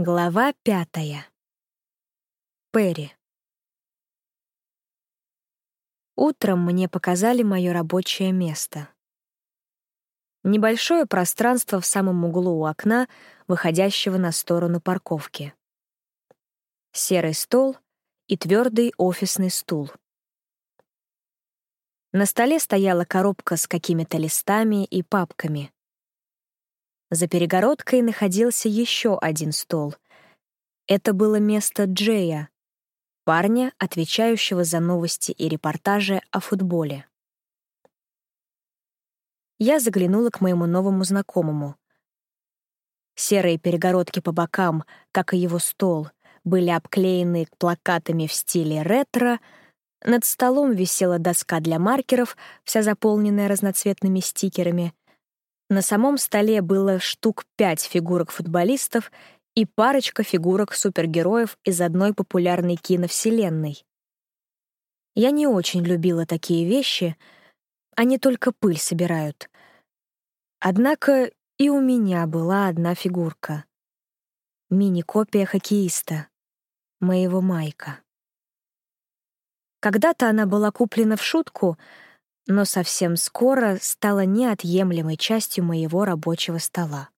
Глава пятая. Перри. Утром мне показали мое рабочее место. Небольшое пространство в самом углу у окна, выходящего на сторону парковки. Серый стол и твердый офисный стул. На столе стояла коробка с какими-то листами и папками. За перегородкой находился еще один стол. Это было место Джея, парня, отвечающего за новости и репортажи о футболе. Я заглянула к моему новому знакомому. Серые перегородки по бокам, как и его стол, были обклеены плакатами в стиле ретро. Над столом висела доска для маркеров, вся заполненная разноцветными стикерами — на самом столе было штук пять фигурок футболистов и парочка фигурок супергероев из одной популярной киновселенной. Я не очень любила такие вещи, они только пыль собирают. Однако и у меня была одна фигурка. Мини-копия хоккеиста, моего Майка. Когда-то она была куплена в шутку — но совсем скоро стала неотъемлемой частью моего рабочего стола.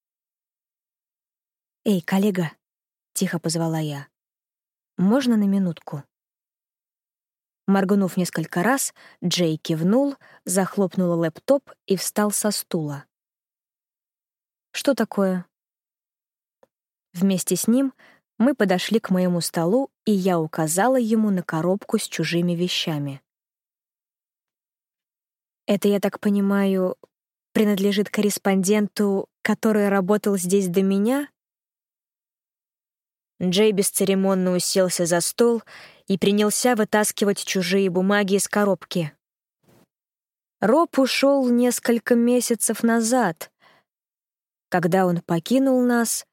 «Эй, коллега!» — тихо позвала я. «Можно на минутку?» Моргнув несколько раз, Джей кивнул, захлопнул лэптоп и встал со стула. «Что такое?» Вместе с ним мы подошли к моему столу, и я указала ему на коробку с чужими вещами. Это, я так понимаю, принадлежит корреспонденту, который работал здесь до меня? Джей бесцеремонно уселся за стол и принялся вытаскивать чужие бумаги из коробки. Роб ушел несколько месяцев назад. Когда он покинул нас,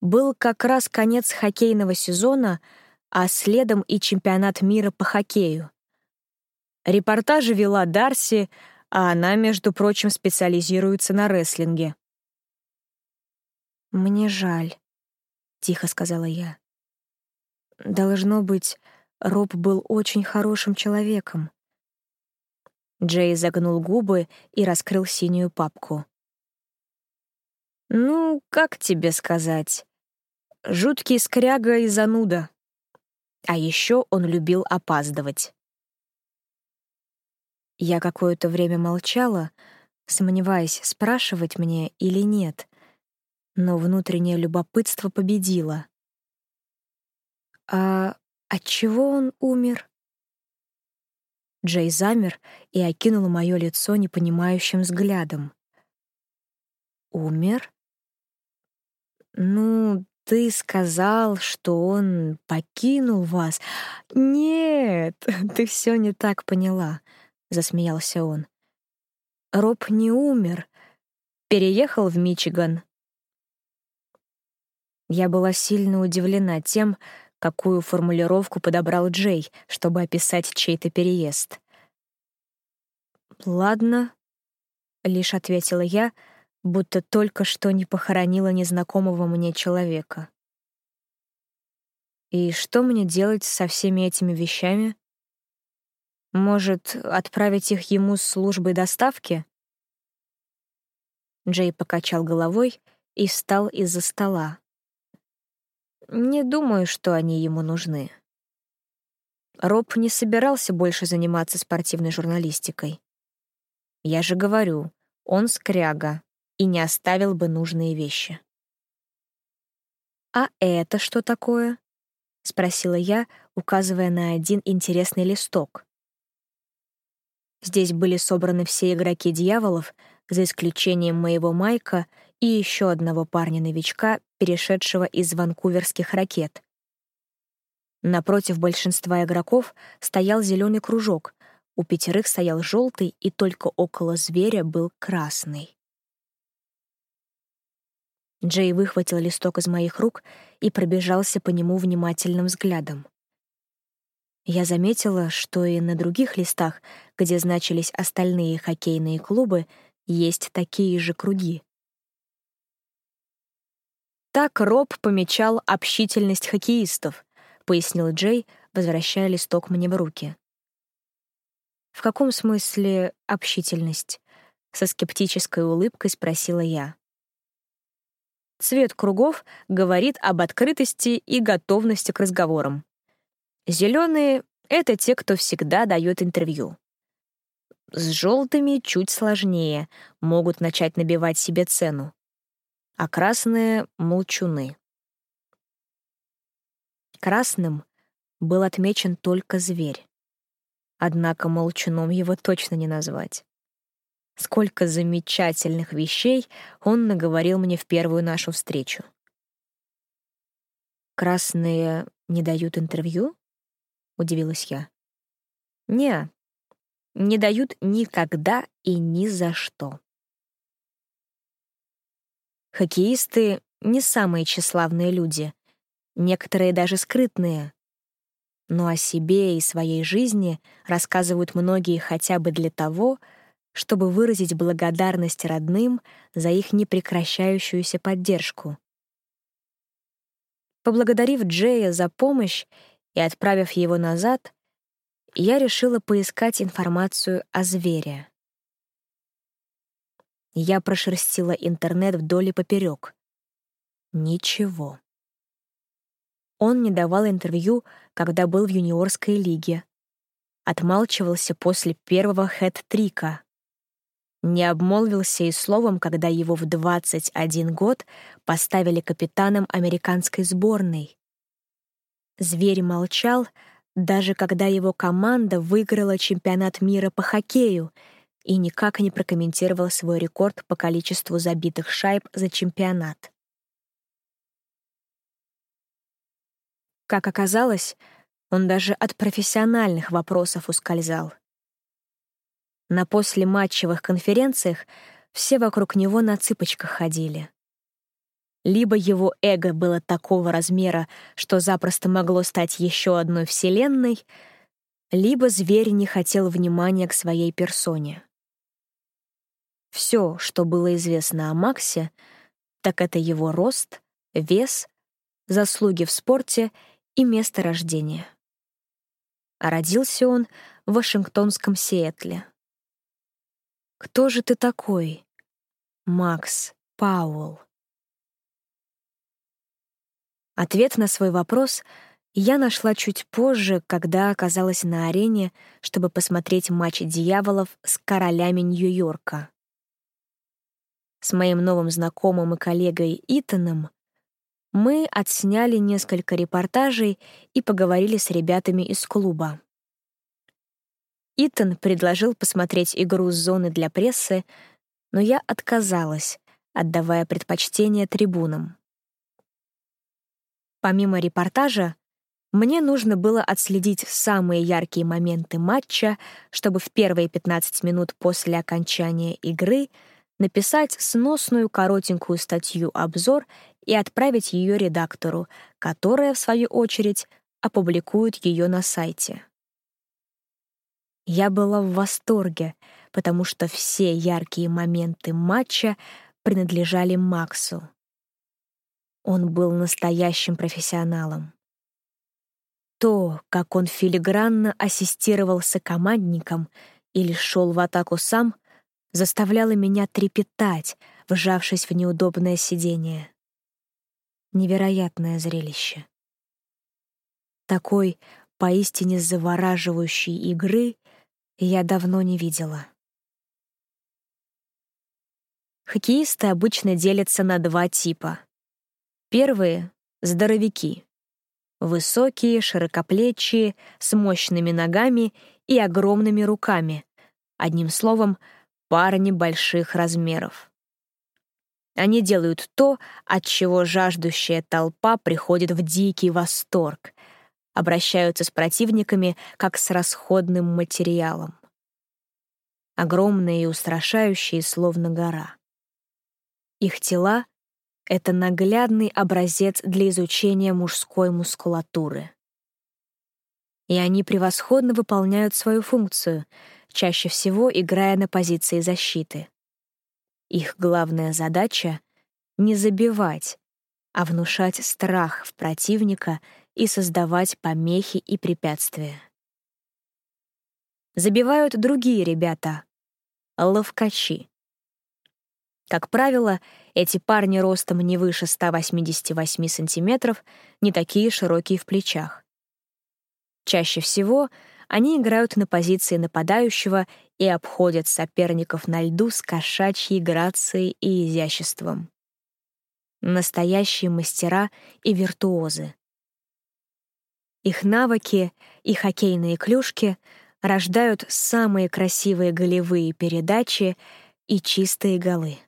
был как раз конец хоккейного сезона, а следом и чемпионат мира по хоккею. Репортажи вела Дарси, а она, между прочим, специализируется на рестлинге. «Мне жаль», — тихо сказала я. «Должно быть, Роб был очень хорошим человеком». Джей загнул губы и раскрыл синюю папку. «Ну, как тебе сказать? Жуткий скряга и зануда. А еще он любил опаздывать». Я какое-то время молчала, сомневаясь, спрашивать мне или нет, но внутреннее любопытство победило. «А от чего он умер?» Джей замер и окинул мое лицо непонимающим взглядом. «Умер?» «Ну, ты сказал, что он покинул вас. Нет, ты все не так поняла. — засмеялся он. «Роб не умер. Переехал в Мичиган». Я была сильно удивлена тем, какую формулировку подобрал Джей, чтобы описать чей-то переезд. «Ладно», — лишь ответила я, будто только что не похоронила незнакомого мне человека. «И что мне делать со всеми этими вещами?» Может, отправить их ему с службой доставки? Джей покачал головой и встал из-за стола. Не думаю, что они ему нужны. Роб не собирался больше заниматься спортивной журналистикой. Я же говорю, он скряга и не оставил бы нужные вещи. «А это что такое?» — спросила я, указывая на один интересный листок. Здесь были собраны все игроки дьяволов, за исключением моего Майка и еще одного парня-новичка, перешедшего из ванкуверских ракет. Напротив большинства игроков стоял зеленый кружок, у пятерых стоял желтый, и только около зверя был красный. Джей выхватил листок из моих рук и пробежался по нему внимательным взглядом. Я заметила, что и на других листах, где значились остальные хоккейные клубы, есть такие же круги. Так Роб помечал общительность хоккеистов, пояснил Джей, возвращая листок мне в руки. В каком смысле общительность? Со скептической улыбкой спросила я. Цвет кругов говорит об открытости и готовности к разговорам. Зеленые — это те, кто всегда дает интервью. С желтыми чуть сложнее, могут начать набивать себе цену. А красные — молчуны. Красным был отмечен только зверь. Однако молчуном его точно не назвать. Сколько замечательных вещей он наговорил мне в первую нашу встречу. «Красные не дают интервью?» — удивилась я. «Не, не дают никогда и ни за что». Хоккеисты — не самые тщеславные люди, некоторые даже скрытные. Но о себе и своей жизни рассказывают многие хотя бы для того, чтобы выразить благодарность родным за их непрекращающуюся поддержку. Поблагодарив Джея за помощь и отправив его назад, я решила поискать информацию о звере. Я прошерстила интернет вдоль и поперек. Ничего. Он не давал интервью, когда был в юниорской лиге. Отмалчивался после первого хэт-трика. Не обмолвился и словом, когда его в 21 год поставили капитаном американской сборной. Зверь молчал, даже когда его команда выиграла чемпионат мира по хоккею и никак не прокомментировал свой рекорд по количеству забитых шайб за чемпионат. Как оказалось, он даже от профессиональных вопросов ускользал. На послематчевых конференциях все вокруг него на цыпочках ходили. Либо его эго было такого размера, что запросто могло стать еще одной вселенной, либо зверь не хотел внимания к своей персоне. Все, что было известно о Максе, так это его рост, вес, заслуги в спорте и место рождения. А родился он в Вашингтонском Сиэтле. Кто же ты такой? Макс Пауэлл. Ответ на свой вопрос я нашла чуть позже, когда оказалась на арене, чтобы посмотреть матч дьяволов с королями Нью-Йорка. С моим новым знакомым и коллегой Итаном мы отсняли несколько репортажей и поговорили с ребятами из клуба. Итан предложил посмотреть игру с зоны для прессы, но я отказалась, отдавая предпочтение трибунам. Помимо репортажа, мне нужно было отследить самые яркие моменты матча, чтобы в первые 15 минут после окончания игры написать сносную коротенькую статью-обзор и отправить ее редактору, которая, в свою очередь, опубликует ее на сайте. Я была в восторге, потому что все яркие моменты матча принадлежали Максу. Он был настоящим профессионалом. То, как он филигранно ассистировал сокомандникам или шел в атаку сам, заставляло меня трепетать, вжавшись в неудобное сиденье. Невероятное зрелище. Такой поистине завораживающей игры я давно не видела. Хоккеисты обычно делятся на два типа. Первые — здоровяки. Высокие, широкоплечие, с мощными ногами и огромными руками. Одним словом, парни больших размеров. Они делают то, от чего жаждущая толпа приходит в дикий восторг, обращаются с противниками как с расходным материалом. Огромные и устрашающие, словно гора. Их тела — это наглядный образец для изучения мужской мускулатуры. И они превосходно выполняют свою функцию, чаще всего играя на позиции защиты. Их главная задача — не забивать, а внушать страх в противника и создавать помехи и препятствия. Забивают другие ребята — ловкачи. Как правило, эти парни ростом не выше 188 сантиметров, не такие широкие в плечах. Чаще всего они играют на позиции нападающего и обходят соперников на льду с кошачьей грацией и изяществом. Настоящие мастера и виртуозы. Их навыки и хоккейные клюшки рождают самые красивые голевые передачи и чистые голы.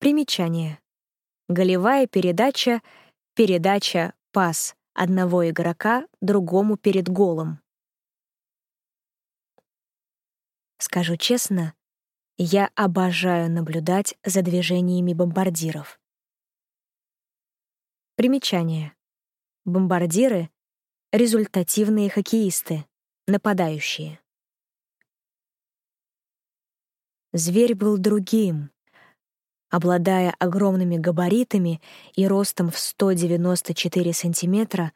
Примечание. Голевая передача — передача, пас одного игрока другому перед голом. Скажу честно, я обожаю наблюдать за движениями бомбардиров. Примечание. Бомбардиры — результативные хоккеисты, нападающие. Зверь был другим. Обладая огромными габаритами и ростом в 194 сантиметра,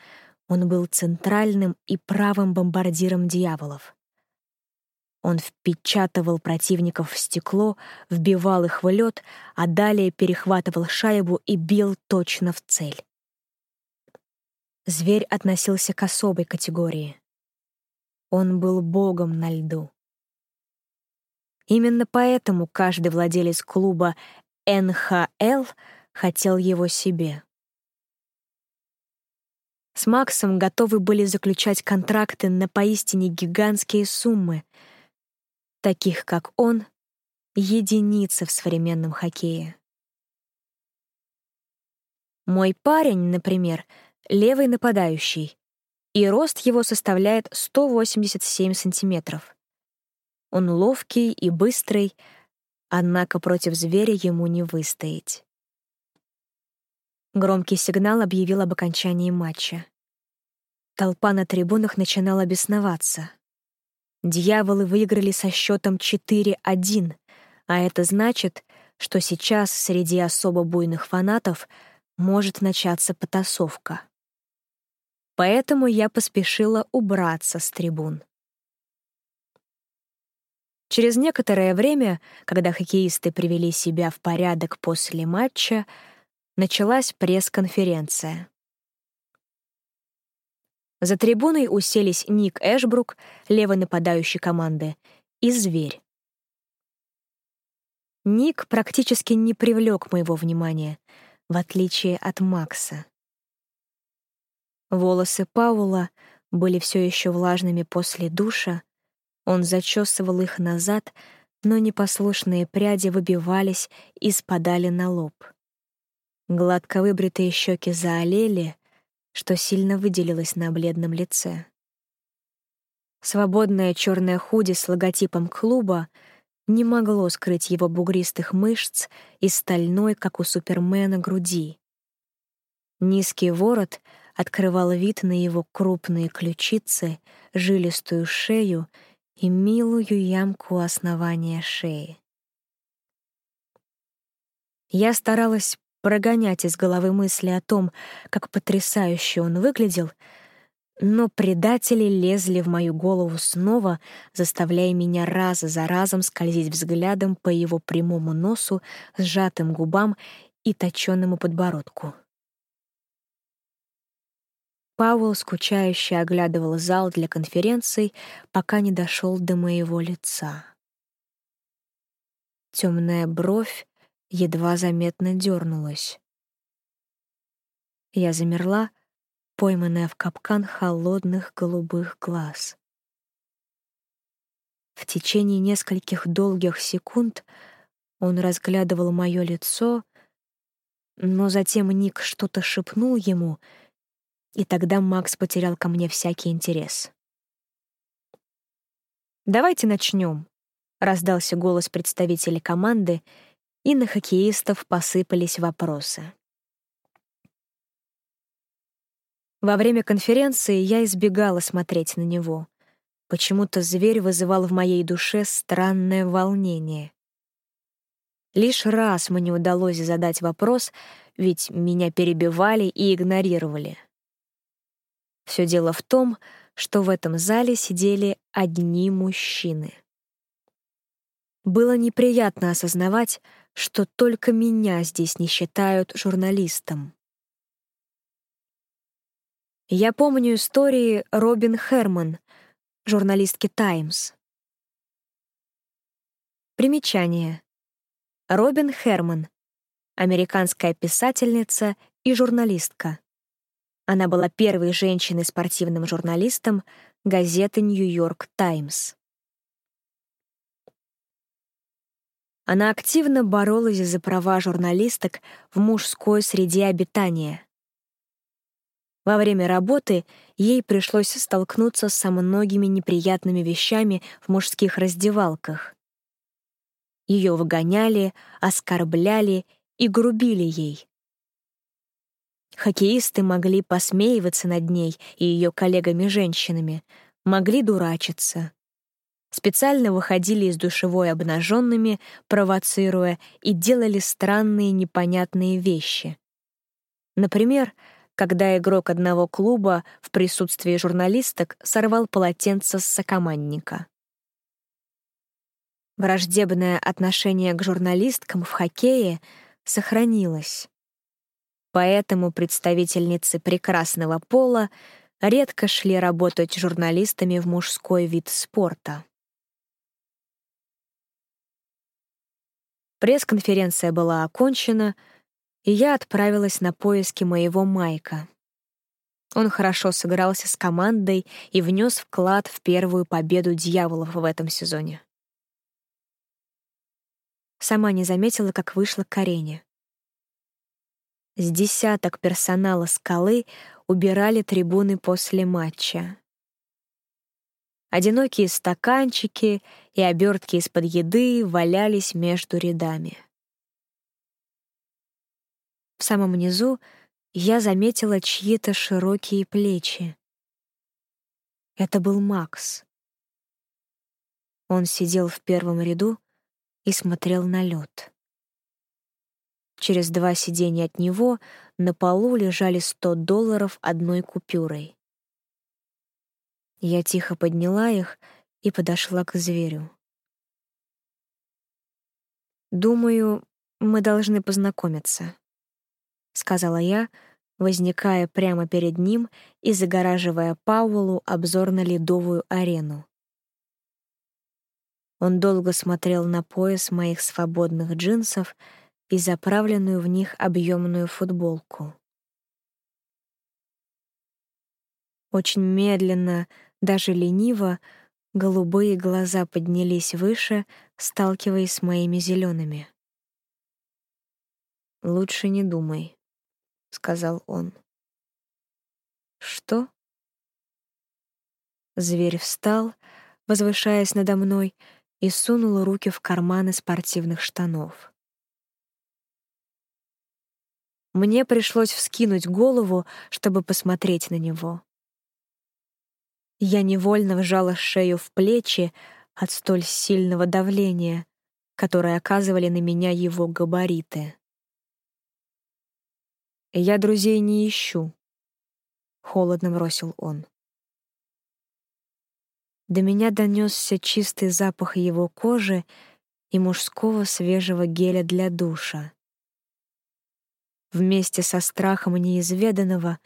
он был центральным и правым бомбардиром дьяволов. Он впечатывал противников в стекло, вбивал их в лед, а далее перехватывал шайбу и бил точно в цель. Зверь относился к особой категории. Он был богом на льду. Именно поэтому каждый владелец клуба НХЛ хотел его себе. С Максом готовы были заключать контракты на поистине гигантские суммы. Таких, как он, единицы в современном хоккее. Мой парень, например, левый нападающий, и рост его составляет 187 сантиметров. Он ловкий и быстрый, однако против зверя ему не выстоять. Громкий сигнал объявил об окончании матча. Толпа на трибунах начинала бесноваться. Дьяволы выиграли со счетом 4-1, а это значит, что сейчас среди особо буйных фанатов может начаться потасовка. Поэтому я поспешила убраться с трибун. Через некоторое время, когда хоккеисты привели себя в порядок после матча, началась пресс-конференция. За трибуной уселись Ник Эшбрук, левый нападающий команды, и Зверь. Ник практически не привлек моего внимания, в отличие от Макса. Волосы Паула были все еще влажными после душа, он зачесывал их назад, но непослушные пряди выбивались и спадали на лоб. Гладко выбритые щеки заолели, что сильно выделилось на бледном лице. Свободное черное худи с логотипом клуба не могло скрыть его бугристых мышц и стальной, как у Супермена, груди. Низкий ворот открывал вид на его крупные ключицы, жилистую шею и милую ямку основания шеи. Я старалась прогонять из головы мысли о том, как потрясающе он выглядел, но предатели лезли в мою голову снова, заставляя меня раз за разом скользить взглядом по его прямому носу, сжатым губам и точенному подбородку. Пауэлл скучающе оглядывал зал для конференций, пока не дошел до моего лица. Темная бровь едва заметно дернулась. Я замерла, пойманная в капкан холодных голубых глаз. В течение нескольких долгих секунд он разглядывал мое лицо, но затем Ник что-то шепнул ему — и тогда Макс потерял ко мне всякий интерес. «Давайте начнем», — раздался голос представителей команды, и на хоккеистов посыпались вопросы. Во время конференции я избегала смотреть на него. Почему-то зверь вызывал в моей душе странное волнение. Лишь раз мне удалось задать вопрос, ведь меня перебивали и игнорировали. Все дело в том, что в этом зале сидели одни мужчины. Было неприятно осознавать, что только меня здесь не считают журналистом. Я помню истории Робин Херман, журналистки «Таймс». Примечание. Робин Херман, американская писательница и журналистка. Она была первой женщиной-спортивным журналистом газеты «Нью-Йорк Таймс». Она активно боролась за права журналисток в мужской среде обитания. Во время работы ей пришлось столкнуться со многими неприятными вещами в мужских раздевалках. Ее выгоняли, оскорбляли и грубили ей. Хоккеисты могли посмеиваться над ней и ее коллегами-женщинами, могли дурачиться. Специально выходили из душевой обнаженными, провоцируя, и делали странные непонятные вещи. Например, когда игрок одного клуба в присутствии журналисток сорвал полотенце с сокомандника. Враждебное отношение к журналисткам в хоккее сохранилось. Поэтому представительницы прекрасного пола редко шли работать журналистами в мужской вид спорта. Пресс-конференция была окончена, и я отправилась на поиски моего Майка. Он хорошо сыгрался с командой и внес вклад в первую победу дьяволов в этом сезоне. Сама не заметила, как вышла к арене. С десяток персонала «Скалы» убирали трибуны после матча. Одинокие стаканчики и обертки из-под еды валялись между рядами. В самом низу я заметила чьи-то широкие плечи. Это был Макс. Он сидел в первом ряду, и смотрел на лед. Через два сиденья от него на полу лежали сто долларов одной купюрой. Я тихо подняла их и подошла к зверю. «Думаю, мы должны познакомиться», — сказала я, возникая прямо перед ним и загораживая Паулу обзор на ледовую арену. Он долго смотрел на пояс моих свободных джинсов и заправленную в них объемную футболку. Очень медленно, даже лениво, голубые глаза поднялись выше, сталкиваясь с моими зелеными. «Лучше не думай», — сказал он. «Что?» Зверь встал, возвышаясь надо мной, и сунула руки в карманы спортивных штанов. Мне пришлось вскинуть голову, чтобы посмотреть на него. Я невольно вжала шею в плечи от столь сильного давления, которое оказывали на меня его габариты. «Я друзей не ищу», — холодно бросил он. До меня донесся чистый запах его кожи и мужского свежего геля для душа. Вместе со страхом неизведанного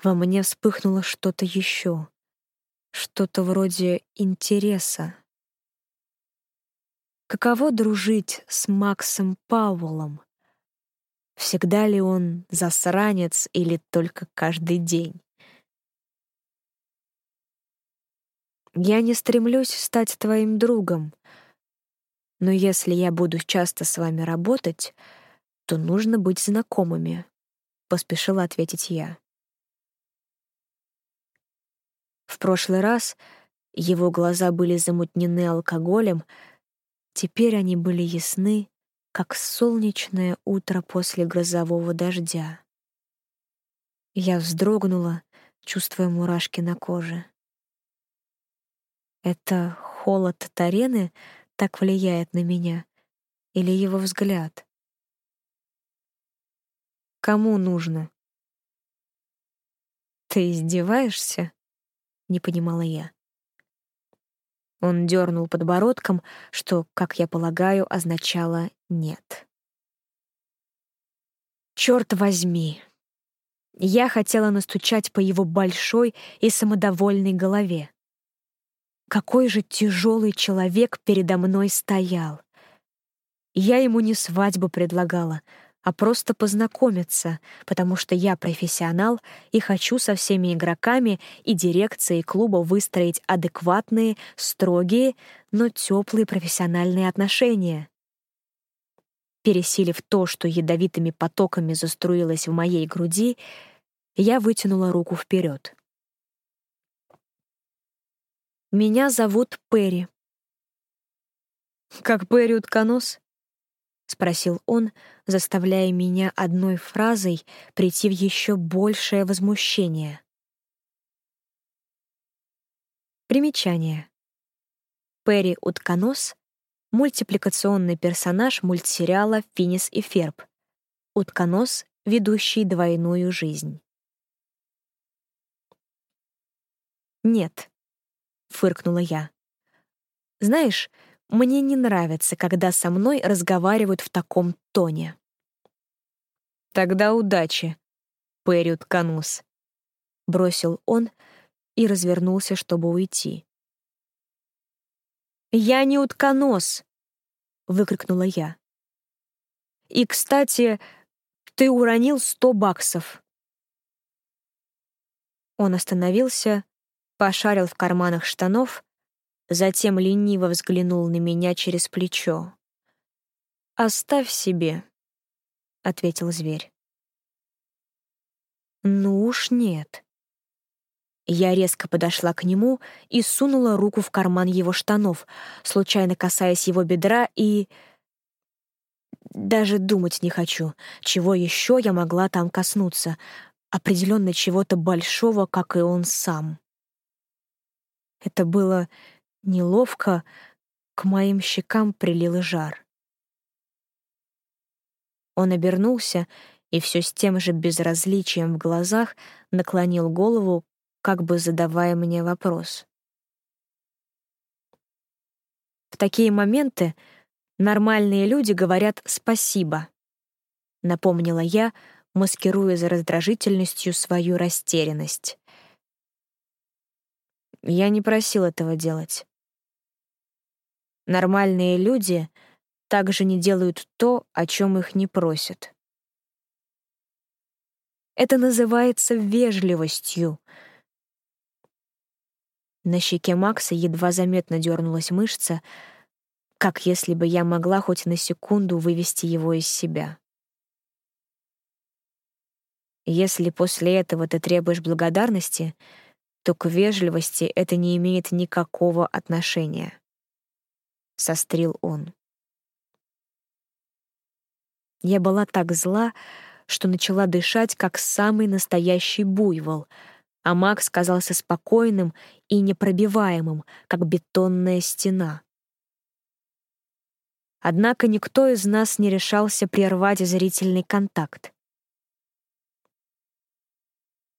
во мне вспыхнуло что-то еще, что-то вроде интереса. Каково дружить с Максом Пауэллом? Всегда ли он засранец или только каждый день? Я не стремлюсь стать твоим другом. Но если я буду часто с вами работать, то нужно быть знакомыми, поспешила ответить я. В прошлый раз его глаза были замутнены алкоголем, теперь они были ясны, как солнечное утро после грозового дождя. Я вздрогнула, чувствуя мурашки на коже. Это холод Тарены так влияет на меня? Или его взгляд? Кому нужно? «Ты издеваешься?» — не понимала я. Он дернул подбородком, что, как я полагаю, означало «нет». Черт возьми! Я хотела настучать по его большой и самодовольной голове. Какой же тяжелый человек передо мной стоял. Я ему не свадьбу предлагала, а просто познакомиться, потому что я профессионал и хочу со всеми игроками и дирекцией клуба выстроить адекватные, строгие, но теплые профессиональные отношения. Пересилив то, что ядовитыми потоками заструилось в моей груди, я вытянула руку вперед. «Меня зовут Перри». «Как Перри утконос?» — спросил он, заставляя меня одной фразой прийти в еще большее возмущение. Примечание. Перри Утконос — мультипликационный персонаж мультсериала «Финис и Ферб». Утконос, ведущий двойную жизнь. «Нет», — фыркнула я. «Знаешь, мне не нравится, когда со мной разговаривают в таком тоне. «Тогда удачи, Перри Утконос», — бросил он и развернулся, чтобы уйти. «Я не утконос!» — выкрикнула я. «И, кстати, ты уронил сто баксов». Он остановился, пошарил в карманах штанов затем лениво взглянул на меня через плечо. «Оставь себе», — ответил зверь. «Ну уж нет». Я резко подошла к нему и сунула руку в карман его штанов, случайно касаясь его бедра, и... Даже думать не хочу, чего еще я могла там коснуться, определенно чего-то большого, как и он сам. Это было Неловко к моим щекам прилил жар. Он обернулся и все с тем же безразличием в глазах наклонил голову, как бы задавая мне вопрос. В такие моменты нормальные люди говорят «спасибо», — напомнила я, маскируя за раздражительностью свою растерянность. Я не просил этого делать. Нормальные люди также не делают то, о чем их не просят. Это называется вежливостью. На щеке Макса едва заметно дернулась мышца, как если бы я могла хоть на секунду вывести его из себя. Если после этого ты требуешь благодарности, то к вежливости это не имеет никакого отношения сострил он. Я была так зла, что начала дышать, как самый настоящий буйвол, а Макс казался спокойным и непробиваемым, как бетонная стена. Однако никто из нас не решался прервать зрительный контакт.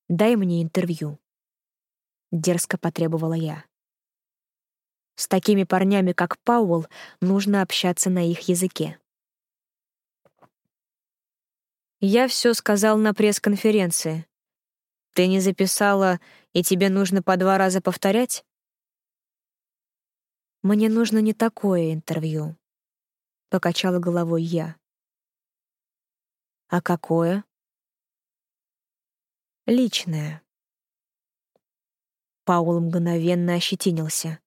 «Дай мне интервью», — дерзко потребовала я. С такими парнями, как Пауэлл, нужно общаться на их языке. Я все сказал на пресс-конференции. Ты не записала, и тебе нужно по два раза повторять? Мне нужно не такое интервью, — покачала головой я. А какое? Личное. Паул мгновенно ощетинился.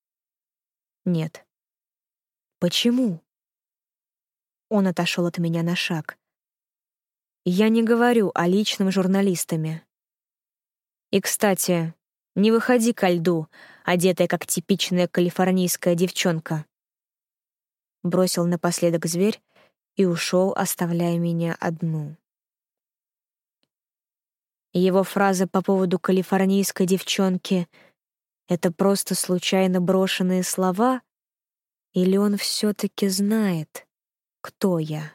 Нет. Почему? Он отошел от меня на шаг. Я не говорю о личном журналистами. И, кстати, не выходи ко льду, одетая как типичная калифорнийская девчонка. Бросил напоследок зверь и ушел, оставляя меня одну. Его фраза по поводу калифорнийской девчонки — это просто случайно брошенные слова? Или он все-таки знает? кто я.